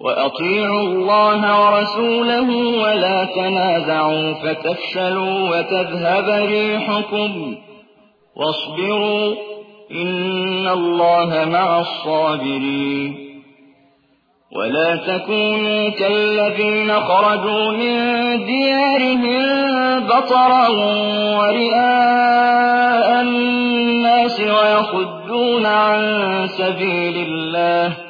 وأطيعوا الله ورسوله ولا تنازعوا فتفشلوا وتذهب ريحكم واصبروا إن الله مع الصابرين. ولا تكونوا كالذين خرجوا من ديارهم بطرا ورئاء الناس ويصدون عن سبيل الله